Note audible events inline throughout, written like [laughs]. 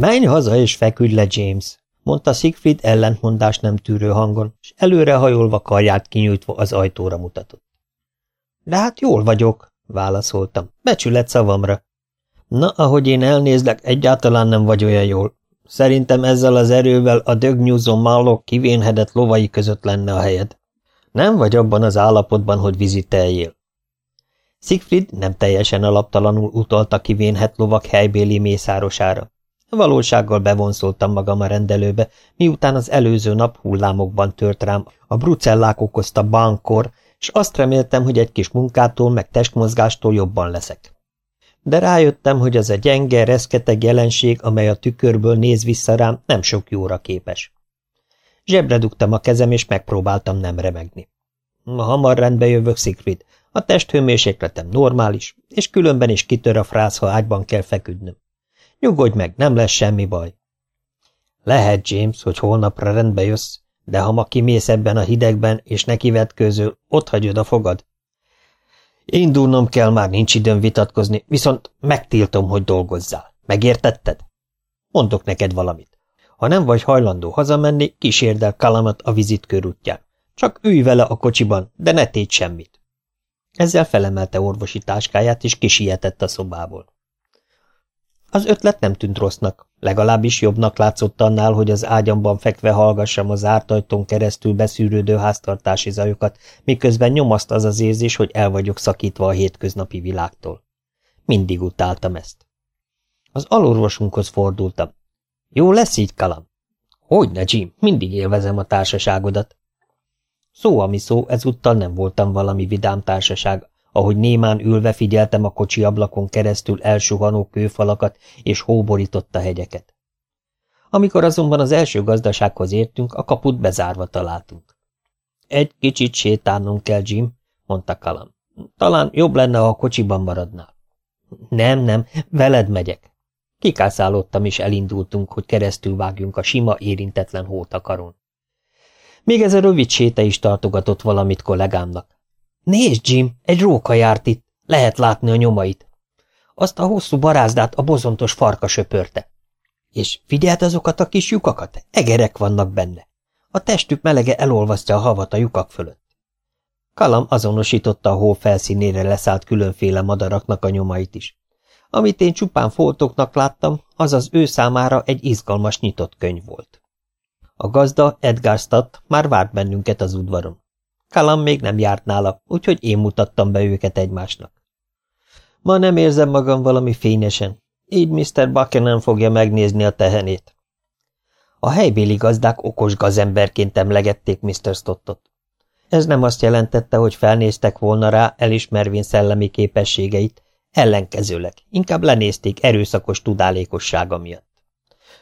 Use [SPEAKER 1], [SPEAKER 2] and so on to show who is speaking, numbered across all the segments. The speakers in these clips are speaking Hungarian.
[SPEAKER 1] Menj haza és feküdj le, James, mondta Siegfried ellentmondás nem tűrő hangon, és előrehajolva karját kinyújtva az ajtóra mutatott. De hát jól vagyok, válaszoltam, becsület szavamra. Na, ahogy én elnézlek, egyáltalán nem vagy olyan jól. Szerintem ezzel az erővel a dögnyúzó mallok kivénhedett lovai között lenne a helyed. Nem vagy abban az állapotban, hogy viziteljél. Siegfried nem teljesen alaptalanul utalta kivénhet lovak helybéli mészárosára. Valósággal bevonszoltam magam a rendelőbe, miután az előző nap hullámokban tört rám a brucellák okozta bankor, és azt reméltem, hogy egy kis munkától meg testmozgástól jobban leszek. De rájöttem, hogy az a gyenge, reszketeg jelenség, amely a tükörből néz vissza rám, nem sok jóra képes. Zsebre dugtam a kezem, és megpróbáltam nem remegni. Hamar rendbe jövök, Szikrid. A testhőmérsékletem normális, és különben is kitör a frász, ha ágyban kell feküdnöm. Nyugodj meg, nem lesz semmi baj. Lehet, James, hogy holnapra rendbe jössz, de ha ma kimész ebben a hidegben, és nekivetkőző, ott hagyod a fogad. Indulnom kell, már nincs időm vitatkozni, viszont megtiltom, hogy dolgozzál. Megértetted? Mondok neked valamit. Ha nem vagy hajlandó hazamenni, kísérd el Kalamat a vizit körútján. Csak ülj vele a kocsiban, de ne tégy semmit. Ezzel felemelte orvosi táskáját, és kisietett a szobából. Az ötlet nem tűnt rossznak, legalábbis jobbnak látszott annál, hogy az ágyamban fekve hallgassam az zárt ajtón keresztül beszűrődő háztartási zajokat, miközben nyomaszt az az érzés, hogy el vagyok szakítva a hétköznapi világtól. Mindig utáltam ezt. Az alorvosunkhoz fordultam. Jó lesz így, Kalam? Hogyne, Jim, mindig élvezem a társaságodat. Szó, ami szó, ezúttal nem voltam valami vidám társaság, ahogy némán ülve figyeltem a kocsi ablakon keresztül elsuhanó kőfalakat és hóborította hegyeket. Amikor azonban az első gazdasághoz értünk, a kaput bezárva találtunk. Egy kicsit sétálnunk kell, Jim, mondta Kalam. Talán jobb lenne, ha a kocsiban maradnál. Nem, nem, veled megyek. Kikászálódtam, és elindultunk, hogy keresztül vágjunk a sima, érintetlen hótakaron. Még ez a rövid séta is tartogatott valamit kollégámnak. Nézd, Jim, egy róka járt itt, lehet látni a nyomait. Azt a hosszú barázdát a bozontos farka söpörte. És figyeld azokat a kis lyukakat, egerek vannak benne. A testük melege elolvasztja a havat a lyukak fölött. Kalam azonosította a hó felszínére leszállt különféle madaraknak a nyomait is. Amit én csupán foltoknak láttam, az az ő számára egy izgalmas nyitott könyv volt. A gazda, Edgar Stadt már várt bennünket az udvaron. Kalam még nem járt nála, úgyhogy én mutattam be őket egymásnak. Ma nem érzem magam valami fényesen, így Mr. Buchanan fogja megnézni a tehenét. A helybéli gazdák okos gazemberként emlegették Mr. Stottot. Ez nem azt jelentette, hogy felnéztek volna rá, elismervén szellemi képességeit, ellenkezőleg, inkább lenézték erőszakos tudálékossága miatt.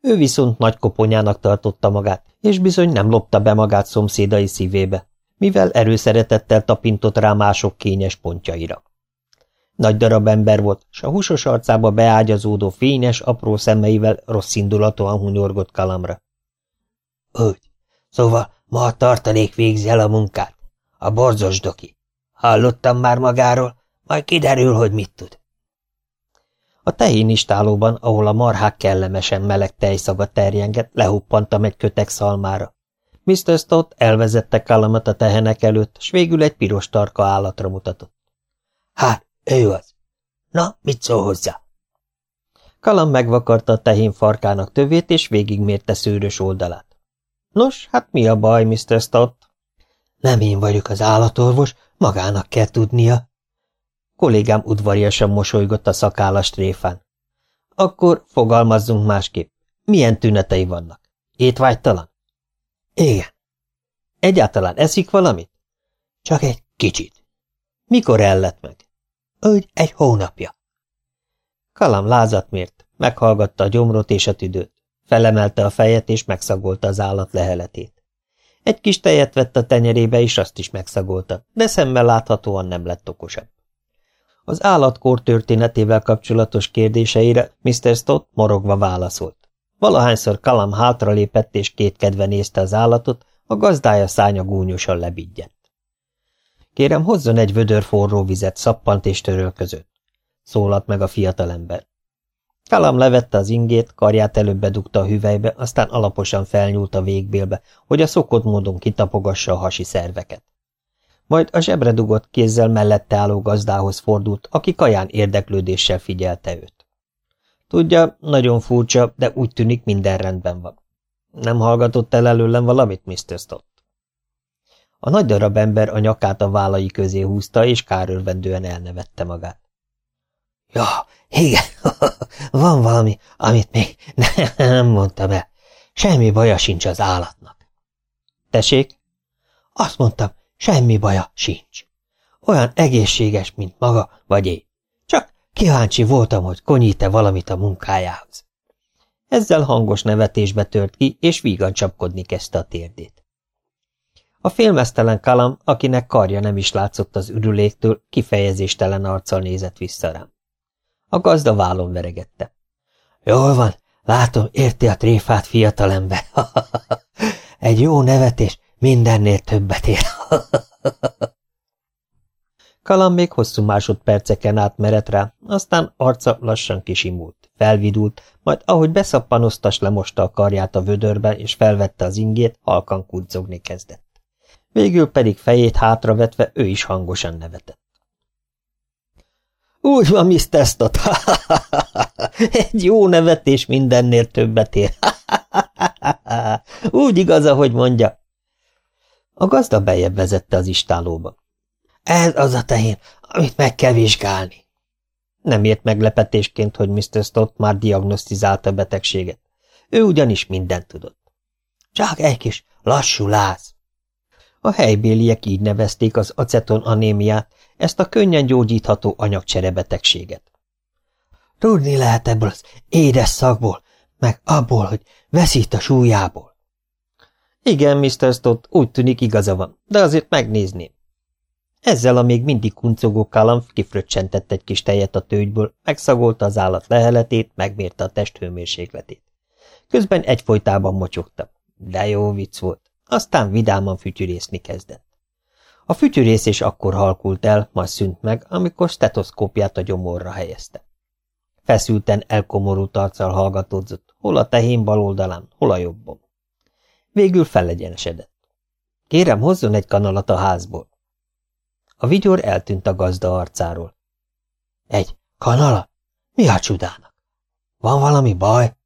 [SPEAKER 1] Ő viszont nagy koponyának tartotta magát, és bizony nem lopta be magát szomszédai szívébe mivel erőszeretettel tapintott rá mások kényes pontjaira. Nagy darab ember volt, s a húsos arcába beágyazódó fényes, apró szemeivel rossz indulatúan hunyorgott kalamra. Úgy, szóval ma a tartalék végzi el a munkát. A borzos doki. Hallottam már magáról, majd kiderül, hogy mit tud. A tehénistálóban, ahol a marhák kellemesen meleg tejszaga terjengett, lehuppantam egy kötek szalmára. Mr. Stott elvezette Kallamat a tehenek előtt, s végül egy piros tarka állatra mutatott. Hát, ő az. Na, mit szól hozzá? Kalam megvakarta a tehén farkának tövét, és végigmérte szőrös oldalát. Nos, hát mi a baj, Mr. Stott? Nem én vagyok az állatorvos, magának kell tudnia. Kollégám udvariasan mosolygott a szakállas tréfán. Akkor fogalmazzunk másképp. Milyen tünetei vannak? Étvágytalan? Igen. Egyáltalán eszik valamit? Csak egy kicsit. Mikor ellett meg? Úgy egy hónapja. Kalam lázat mért, meghallgatta a gyomrot és a tüdőt. Felemelte a fejet és megszagolta az állat leheletét. Egy kis tejet vett a tenyerébe, és azt is megszagolta, de szemmel láthatóan nem lett okosabb. Az állatkor történetével kapcsolatos kérdéseire Mr. Stott morogva válaszolt. Valahányszor Kalam hátralépett és kétkedve nézte az állatot, a gazdája szánya gúnyosan lebigyedt. Kérem, hozzon egy vödör forró vizet szappant és töröl között, szólalt meg a fiatalember. Kalam levette az ingét, karját előbb bedugta a hüvelybe, aztán alaposan felnyúlt a végbélbe, hogy a szokott módon kitapogassa a hasi szerveket. Majd a zsebre dugott kézzel mellette álló gazdához fordult, aki kaján érdeklődéssel figyelte őt. Tudja, nagyon furcsa, de úgy tűnik minden rendben van. Nem hallgatott el előlem valamit, Mr. Stott? A nagy darab ember a nyakát a vállai közé húzta, és kárörvendően elnevette magát. Ja, igen, [laughs] van valami, amit még nem mondtam el. Semmi baja sincs az állatnak. Tessék? Azt mondtam, semmi baja sincs. Olyan egészséges, mint maga vagy én. Kíváncsi voltam, hogy konyít-e valamit a munkájához. Ezzel hangos nevetésbe tört ki, és vígan csapkodni kezdte a térdét. A félmeztelen kalam, akinek karja nem is látszott az ürüléktől, kifejezéstelen arccal nézett vissza rám. A gazda vállon veregette. Jól van, látom, érti a tréfát, fiatalember. [laughs] Egy jó nevetés mindennél többet ér. [laughs] Kalam még hosszú másodperceken át merett rá, aztán arca lassan kisimult, felvidult, majd ahogy beszappanoztas lemosta a karját a vödörbe és felvette az ingét, halkan kuccogni kezdett. Végül pedig fejét hátravetve ő is hangosan nevetett. Úgy van, Mr. Stott. Egy jó nevetés mindennél többet ér. Úgy igaz, ahogy mondja. A gazda bejebb vezette az istálóba. Ez az a tehén, amit meg kell vizsgálni. Nem ért meglepetésként, hogy Mr. Stott már diagnosztizálta a betegséget. Ő ugyanis mindent tudott. Csak egy kis lassú láz. A helybéliek így nevezték az aceton anémiát, ezt a könnyen gyógyítható anyagcserebetegséget. Tudni lehet ebből az édes szagból, meg abból, hogy veszít a súlyából. Igen, Mr. Stott, úgy tűnik igaza van, de azért megnézném. Ezzel a még mindig kuncogó kalam kifröccsentett egy kis tejet a tőgyből, megszagolta az állat leheletét, megmérte a testhőmérsékletét. Közben egyfolytában mocsogta. De jó vicc volt. Aztán vidáman fütyűrészni kezdett. A fütyűrészés akkor halkult el, majd szűnt meg, amikor stetoszkópját a gyomorra helyezte. Feszülten elkomorult arccal hallgatódzott, hol a tehén bal oldalán, hol a jobbon. Végül felegyenesedett. Kérem, hozzon egy kanalat a házból. A vigyor eltűnt a gazda arcáról. Egy kanala? Mi a csudának? Van valami baj?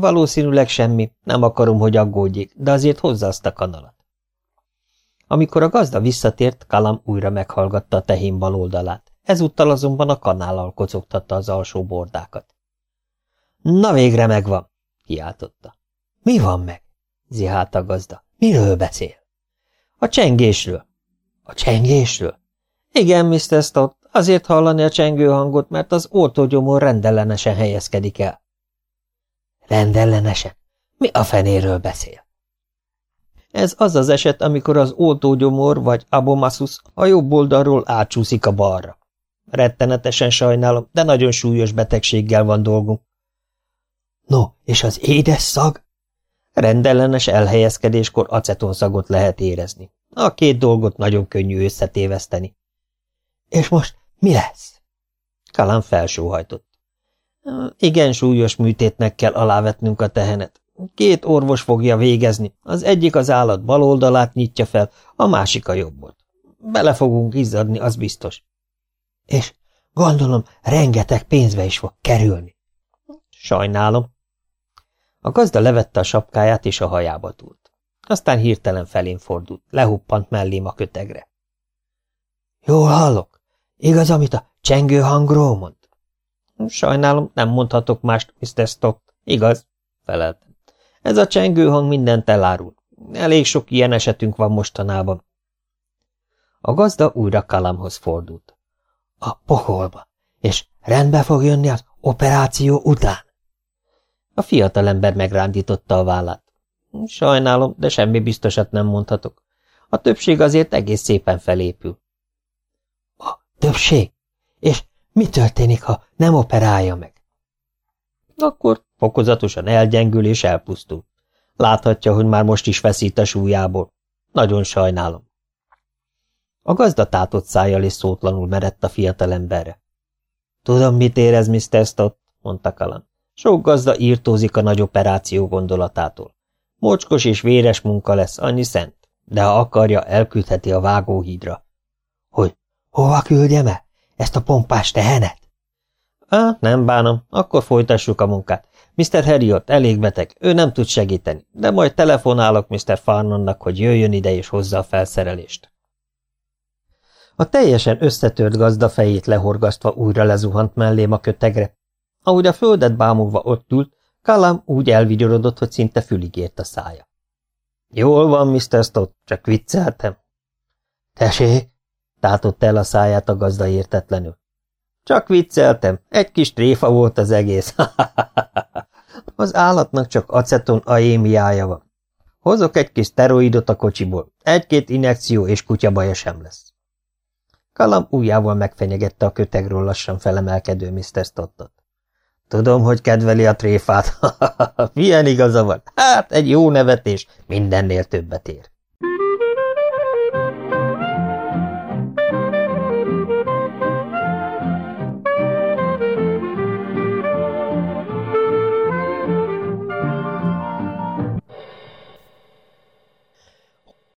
[SPEAKER 1] Valószínűleg semmi, nem akarom, hogy aggódjék, de azért hozza azt a kanalat. Amikor a gazda visszatért, Kalam újra meghallgatta a tehén bal oldalát, ezúttal azonban a kanállal kocogtatta az alsó bordákat. Na végre megvan, kiáltotta. Mi van meg? zihált a gazda. Miről beszél? A csengésről. A csengésről? Igen, Mr. Stott, azért hallani a csengő hangot, mert az oltógyomor rendellenesen helyezkedik el. Rendellenesen? Mi a fenéről beszél? Ez az az eset, amikor az oltógyomor vagy abomaszus a jobb oldalról átsúszik a balra. Rettenetesen sajnálom, de nagyon súlyos betegséggel van dolgunk. No, és az édes szag? Rendellenes elhelyezkedéskor acetonszagot lehet érezni. A két dolgot nagyon könnyű összetéveszteni. És most mi lesz? Kalán felsóhajtott. Igen súlyos műtétnek kell alávetnünk a tehenet. Két orvos fogja végezni, az egyik az állat bal oldalát nyitja fel, a másik a jobbot. Bele fogunk izzadni, az biztos. És gondolom, rengeteg pénzbe is fog kerülni. Sajnálom. A gazda levette a sapkáját, és a hajába túlt. Aztán hirtelen felén fordult, lehuppant mellém a kötegre. Jól hallok? Igaz, amit a csengő hangról mond? Sajnálom, nem mondhatok mást, Mr. Stott. Igaz, feleltem. Ez a csengő hang mindent elárul. Elég sok ilyen esetünk van mostanában. A gazda újra Kalamhoz fordult. A pokolba. És rendbe fog jönni az operáció után? A fiatalember megrándította a vállát. Sajnálom, de semmi biztosat nem mondhatok. A többség azért egész szépen felépül. A többség? És mi történik, ha nem operálja meg? Akkor fokozatosan elgyengül és elpusztul. Láthatja, hogy már most is veszít a súlyából. Nagyon sajnálom. A gazda tátott szájjal és szótlanul merett a fiatalemberre. Tudom, mit érez, Mr. Stott, mondta Kalan. Sok gazda írtózik a nagy operáció gondolatától. Mocskos és véres munka lesz, annyi szent, de ha akarja, elküldheti a vágóhídra. Hogy, hova küldjem el? Ezt a pompás tehenet? Á, nem bánom, akkor folytassuk a munkát. Mr. Harriot elég beteg, ő nem tud segíteni, de majd telefonálok Mr. Farnonnak, hogy jöjjön ide és hozza a felszerelést. A teljesen összetört gazda fejét lehorgasztva újra lezuhant mellém a kötegre. Ahogy a földet bámulva ott ült, Kalam úgy elvigyorodott, hogy szinte fülig ért a szája. Jól van, Mr. Stott, csak vicceltem. Tesé, tátott el a száját a gazda értetlenül. Csak vicceltem, egy kis tréfa volt az egész. [laughs] az állatnak csak aceton aémiája van. Hozok egy kis steroidot a kocsiból, egy-két injekció és kutyabaja sem lesz. Kalam ujjával megfenyegette a kötegről lassan felemelkedő Mr. Stottot. Tudom, hogy kedveli a tréfát. [laughs] Milyen igaza van? Hát, egy jó nevetés mindennél többet ér.